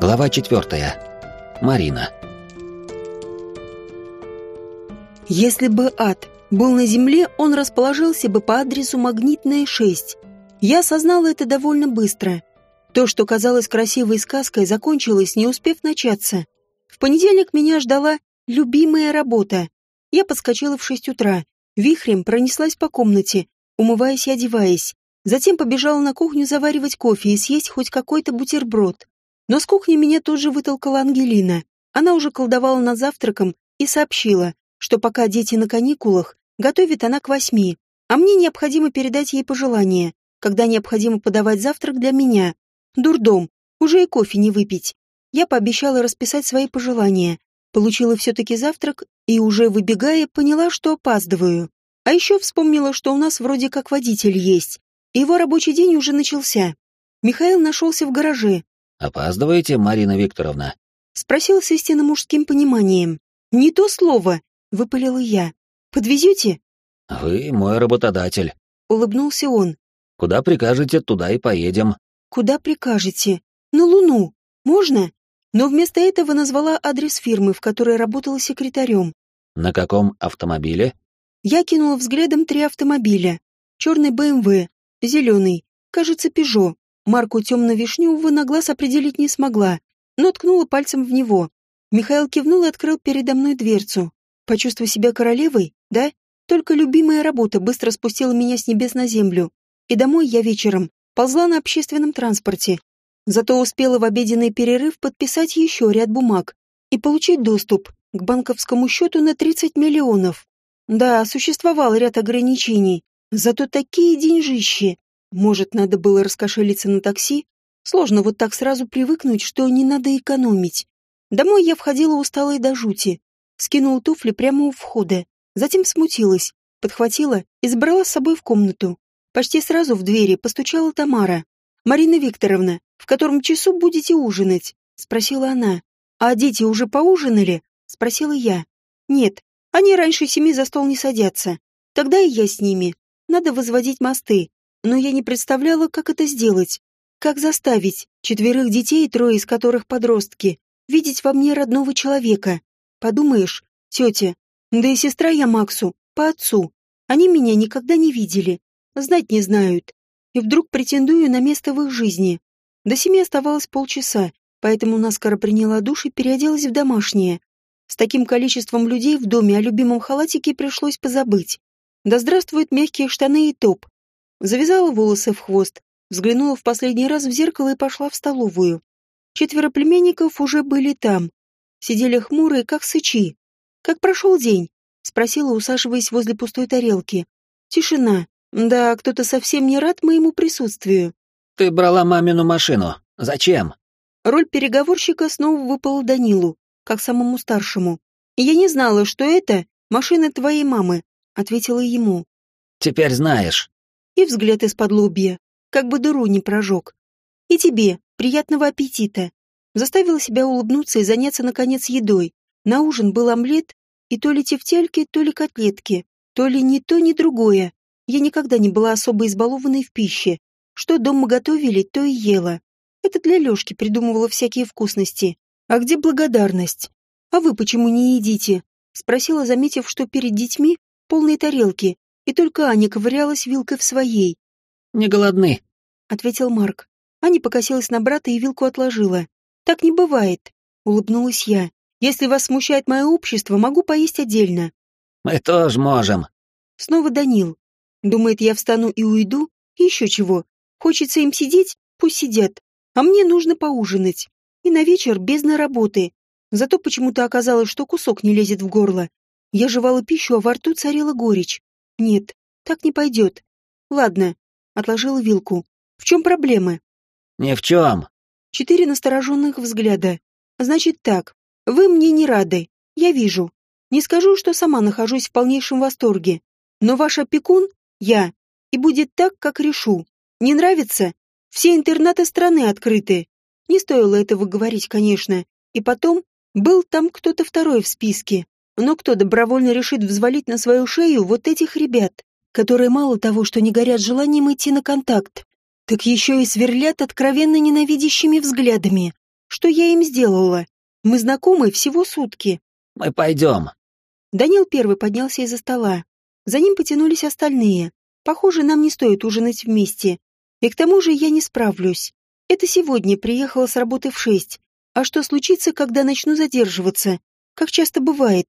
Глава четвертая. Марина. Если бы ад был на земле, он расположился бы по адресу Магнитная 6. Я осознала это довольно быстро. То, что казалось красивой сказкой, закончилось, не успев начаться. В понедельник меня ждала любимая работа. Я подскочила в шесть утра, вихрем пронеслась по комнате, умываясь и одеваясь. Затем побежала на кухню заваривать кофе и съесть хоть какой-то бутерброд. Но с кухни меня тут же вытолкала Ангелина. Она уже колдовала над завтраком и сообщила, что пока дети на каникулах, готовит она к восьми, а мне необходимо передать ей пожелание, когда необходимо подавать завтрак для меня. Дурдом, уже и кофе не выпить. Я пообещала расписать свои пожелания, получила все-таки завтрак и, уже выбегая, поняла, что опаздываю. А еще вспомнила, что у нас вроде как водитель есть, его рабочий день уже начался. Михаил нашелся в гараже. «Опаздываете, Марина Викторовна?» Спросил с истинно мужским пониманием. «Не то слово!» — выпалила я. «Подвезете?» «Вы мой работодатель», — улыбнулся он. «Куда прикажете, туда и поедем». «Куда прикажете? На Луну. Можно?» Но вместо этого назвала адрес фирмы, в которой работала секретарем. «На каком автомобиле?» Я кинула взглядом три автомобиля. Черный БМВ, зеленый, кажется, Пежо. Марку темно-вишневого на глаз определить не смогла, но ткнула пальцем в него. Михаил кивнул и открыл передо мной дверцу. Почувствуй себя королевой, да? Только любимая работа быстро спустила меня с небес на землю. И домой я вечером ползла на общественном транспорте. Зато успела в обеденный перерыв подписать еще ряд бумаг и получить доступ к банковскому счету на 30 миллионов. Да, существовал ряд ограничений, зато такие деньжищи. Может, надо было раскошелиться на такси? Сложно вот так сразу привыкнуть, что не надо экономить. Домой я входила усталой до жути скинула туфли прямо у входа, затем смутилась, подхватила и забрала с собой в комнату. Почти сразу в двери постучала Тамара. «Марина Викторовна, в котором часу будете ужинать?» — спросила она. «А дети уже поужинали?» — спросила я. «Нет, они раньше семи за стол не садятся. Тогда и я с ними. Надо возводить мосты. Но я не представляла, как это сделать. Как заставить четверых детей, трое из которых подростки, видеть во мне родного человека. Подумаешь, тетя, да и сестра я Максу, по отцу. Они меня никогда не видели, знать не знают. И вдруг претендую на место в их жизни. До семи оставалось полчаса, поэтому наскоро приняла душ и переоделась в домашнее. С таким количеством людей в доме о любимом халатике пришлось позабыть. Да здравствуют мягкие штаны и топ. Завязала волосы в хвост, взглянула в последний раз в зеркало и пошла в столовую. Четверо племенников уже были там сидели хмурые, как сычи. «Как прошел день?» — спросила, усаживаясь возле пустой тарелки. Тишина. Да, кто-то совсем не рад моему присутствию. «Ты брала мамину машину. Зачем?» Роль переговорщика снова выпала Данилу, как самому старшему. «Я не знала, что это машина твоей мамы», — ответила ему. «Теперь знаешь». И взгляд из-под лобья, как бы дыру не прожег. «И тебе приятного аппетита», Заставила себя улыбнуться и заняться, наконец, едой. На ужин был омлет и то ли тефтельки, то ли котлетки, то ли ни то, ни другое. Я никогда не была особо избалованной в пище. Что дома готовили, то и ела. Это для Лёшки придумывала всякие вкусности. А где благодарность? А вы почему не едите? Спросила, заметив, что перед детьми полные тарелки, и только Аня ковырялась вилкой в своей. «Не голодны», — ответил Марк. Аня покосилась на брата и вилку отложила. Так не бывает, улыбнулась я. Если вас смущает мое общество, могу поесть отдельно. Мы тоже можем. Снова Данил. Думает, я встану и уйду? Еще чего. Хочется им сидеть? Пусть сидят. А мне нужно поужинать. И на вечер без на работы. Зато почему-то оказалось, что кусок не лезет в горло. Я жевала пищу, а во рту царила горечь. Нет, так не пойдет. Ладно, отложила вилку. В чем проблема? Ни в чем. Четыре настороженных взгляда. Значит так, вы мне не рады, я вижу. Не скажу, что сама нахожусь в полнейшем восторге. Но ваш опекун — я. И будет так, как решу. Не нравится? Все интернаты страны открыты. Не стоило этого говорить, конечно. И потом, был там кто-то второй в списке. Но кто добровольно решит взвалить на свою шею вот этих ребят, которые мало того, что не горят желанием идти на контакт, так еще и сверлят откровенно ненавидящими взглядами. Что я им сделала? Мы знакомы всего сутки. Мы пойдем. Данил первый поднялся из-за стола. За ним потянулись остальные. Похоже, нам не стоит ужинать вместе. И к тому же я не справлюсь. Это сегодня приехала с работы в шесть. А что случится, когда начну задерживаться? Как часто бывает.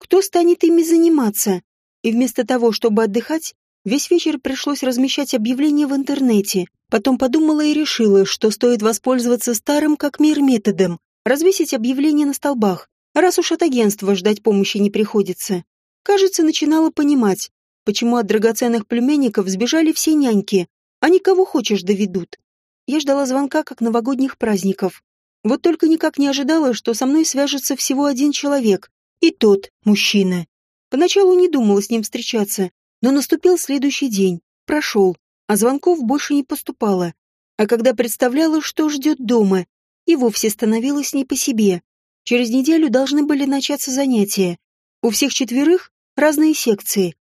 Кто станет ими заниматься? И вместо того, чтобы отдыхать, весь вечер пришлось размещать объявления в интернете. Потом подумала и решила, что стоит воспользоваться старым как мир методом, развесить объявления на столбах, раз уж от агентства ждать помощи не приходится. Кажется, начинала понимать, почему от драгоценных племенников сбежали все няньки, а никого хочешь доведут. Я ждала звонка, как новогодних праздников. Вот только никак не ожидала, что со мной свяжется всего один человек, и тот мужчина. Поначалу не думала с ним встречаться, но наступил следующий день, прошел, а звонков больше не поступало. А когда представляла, что ждет дома, и вовсе становилась не по себе. Через неделю должны были начаться занятия. У всех четверых разные секции.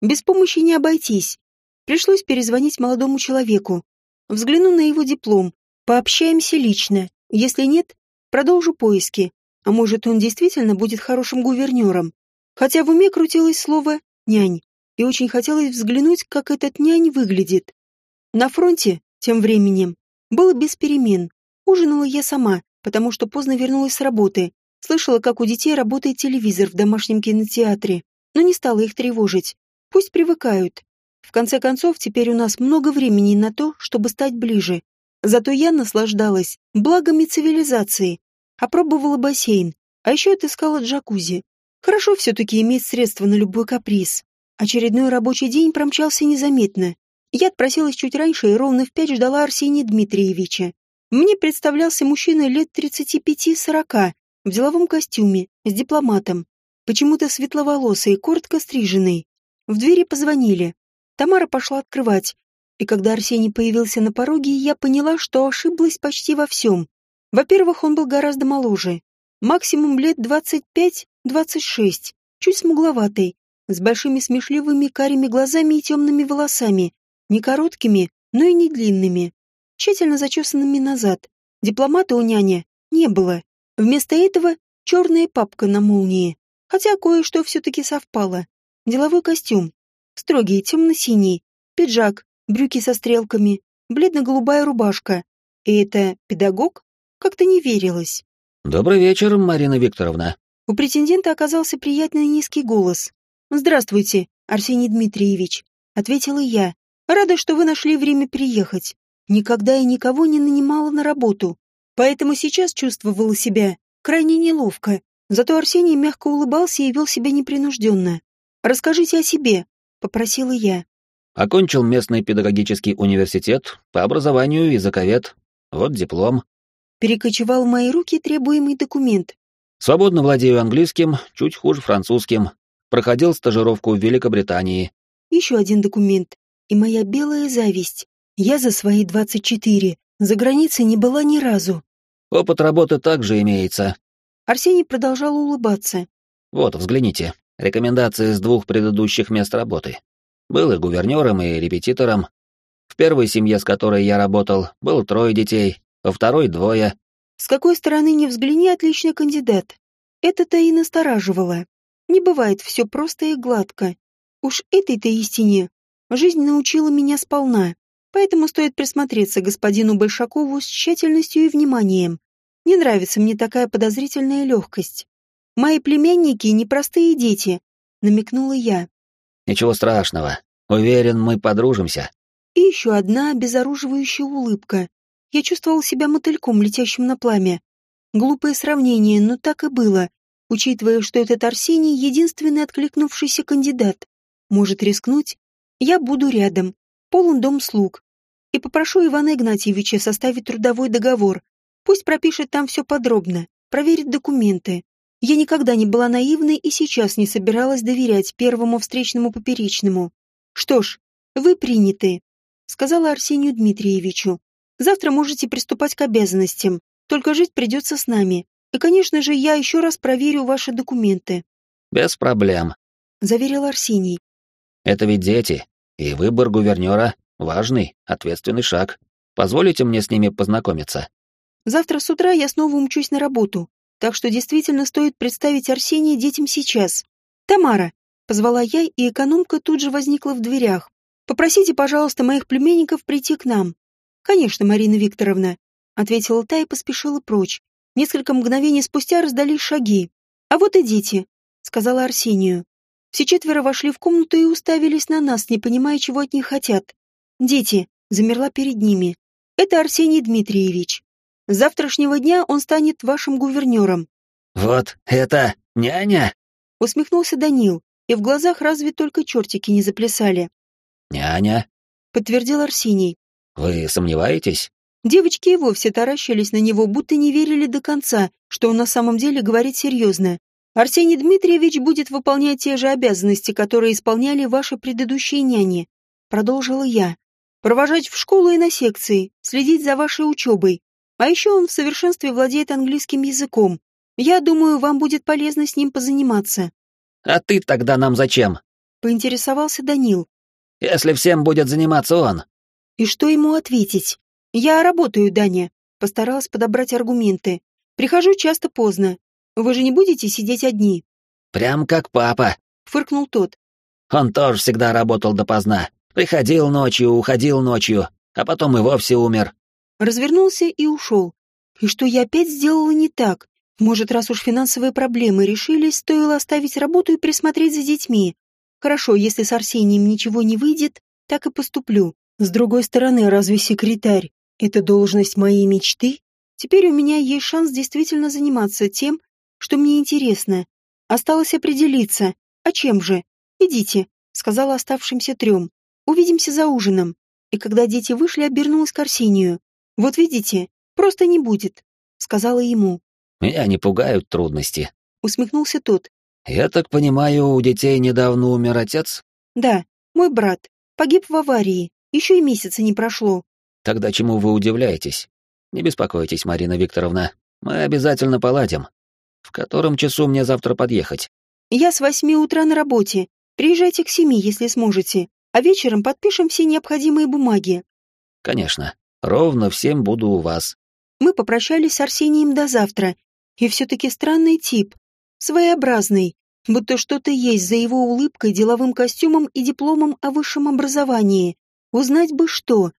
Без помощи не обойтись. Пришлось перезвонить молодому человеку. Взгляну на его диплом, пообщаемся лично. Если нет, продолжу поиски. А может, он действительно будет хорошим гувернером. Хотя в уме крутилось слово «нянь», и очень хотелось взглянуть, как этот нянь выглядит. На фронте, тем временем, было без перемен. Ужинала я сама, потому что поздно вернулась с работы. Слышала, как у детей работает телевизор в домашнем кинотеатре, но не стала их тревожить. Пусть привыкают. В конце концов, теперь у нас много времени на то, чтобы стать ближе. Зато я наслаждалась благами цивилизации, Опробовала бассейн, а еще отыскала джакузи. Хорошо все-таки иметь средства на любой каприз. Очередной рабочий день промчался незаметно. Я отпросилась чуть раньше и ровно в пять ждала Арсения Дмитриевича. Мне представлялся мужчина лет 35-40, в деловом костюме, с дипломатом. Почему-то светловолосый, коротко стриженный. В двери позвонили. Тамара пошла открывать. И когда Арсений появился на пороге, я поняла, что ошиблась почти во всем. Во-первых, он был гораздо моложе. Максимум лет 25-26, чуть смугловатый, с большими смешливыми карими глазами и темными волосами, не короткими, но и не длинными, тщательно зачесанными назад. Дипломата у няни не было. Вместо этого черная папка на молнии, хотя кое-что все-таки совпало. Деловой костюм, строгий темно-синий, пиджак, брюки со стрелками, бледно-голубая рубашка. И это педагог? Как-то не верилось. «Добрый вечер, Марина Викторовна». У претендента оказался приятный низкий голос. «Здравствуйте, Арсений Дмитриевич», — ответила я. «Рада, что вы нашли время приехать. Никогда я никого не нанимала на работу, поэтому сейчас чувствовала себя крайне неловко. Зато Арсений мягко улыбался и вел себя непринужденно. «Расскажите о себе», — попросила я. Окончил местный педагогический университет, по образованию языковед. Вот диплом перекочевал в мои руки требуемый документ. Свободно владею английским, чуть хуже французским. Проходил стажировку в Великобритании. Еще один документ. И моя белая зависть. Я за свои 24 за границей не была ни разу. Опыт работы также имеется. Арсений продолжал улыбаться. Вот, взгляните. Рекомендации с двух предыдущих мест работы. Был и гувернером, и репетитором. В первой семье, с которой я работал, было трое детей, во второй двое. С какой стороны не взгляни, отличный кандидат. Это-то и настораживало. Не бывает все просто и гладко. Уж этой-то истине жизнь научила меня сполна, поэтому стоит присмотреться господину Большакову с тщательностью и вниманием. Не нравится мне такая подозрительная легкость. Мои племянники — непростые дети, намекнула я. Ничего страшного. Уверен, мы подружимся. И еще одна обезоруживающая улыбка. Я чувствовал себя мотыльком, летящим на пламя. Глупое сравнение, но так и было, учитывая, что этот Арсений — единственный откликнувшийся кандидат. Может рискнуть? Я буду рядом, полон дом слуг. И попрошу Ивана Игнатьевича составить трудовой договор. Пусть пропишет там все подробно, проверит документы. Я никогда не была наивной и сейчас не собиралась доверять первому встречному поперечному. Что ж, вы приняты, сказала Арсению Дмитриевичу. Завтра можете приступать к обязанностям, только жить придется с нами. И, конечно же, я еще раз проверю ваши документы». «Без проблем», — заверил Арсений. «Это ведь дети, и выбор гувернера — важный, ответственный шаг. Позволите мне с ними познакомиться?» Завтра с утра я снова умчусь на работу, так что действительно стоит представить Арсения детям сейчас. «Тамара», — позвала я, и экономка тут же возникла в дверях. «Попросите, пожалуйста, моих племенников прийти к нам». «Конечно, Марина Викторовна», — ответила та и поспешила прочь. Несколько мгновений спустя раздались шаги. «А вот и дети», — сказала Арсению. Все четверо вошли в комнату и уставились на нас, не понимая, чего от них хотят. «Дети», — замерла перед ними. «Это Арсений Дмитриевич. С завтрашнего дня он станет вашим гувернером». «Вот это няня?» — усмехнулся Данил, и в глазах разве только чертики не заплясали. «Няня?» — подтвердил Арсений. «Вы сомневаетесь?» Девочки и вовсе таращились на него, будто не верили до конца, что он на самом деле говорит серьезно. Арсений Дмитриевич будет выполнять те же обязанности, которые исполняли ваши предыдущие няни, продолжила я. Провожать в школу и на секции, следить за вашей учебой. А еще он в совершенстве владеет английским языком. Я думаю, вам будет полезно с ним позаниматься. А ты тогда нам зачем? Поинтересовался Данил. Если всем будет заниматься он. И что ему ответить? «Я работаю, Даня», — постаралась подобрать аргументы. «Прихожу часто поздно. Вы же не будете сидеть одни?» «Прям как папа», — фыркнул тот. «Он тоже всегда работал допоздна. Приходил ночью, уходил ночью, а потом и вовсе умер». Развернулся и ушел. И что я опять сделала не так? Может, раз уж финансовые проблемы решились, стоило оставить работу и присмотреть за детьми. Хорошо, если с Арсением ничего не выйдет, так и поступлю. С другой стороны, разве секретарь это должность моей мечты? Теперь у меня есть шанс действительно заниматься тем, что мне интересно. Осталось определиться. А чем же? Идите, сказала оставшимся трем. Увидимся за ужином. И когда дети вышли, обернулась к Арсению. Вот видите, просто не будет, сказала ему. Меня не пугают трудности. Усмехнулся тот. Я так понимаю, у детей недавно умер отец? Да, мой брат. Погиб в аварии. Еще и месяца не прошло. Тогда чему вы удивляетесь? Не беспокойтесь, Марина Викторовна. Мы обязательно поладим. В котором часу мне завтра подъехать? Я с восьми утра на работе. Приезжайте к семи, если сможете. А вечером подпишем все необходимые бумаги. Конечно. Ровно в семь буду у вас. Мы попрощались с Арсением до завтра. И все-таки странный тип. Своеобразный. Будто что-то есть за его улыбкой, деловым костюмом и дипломом о высшем образовании. Узнать бы что.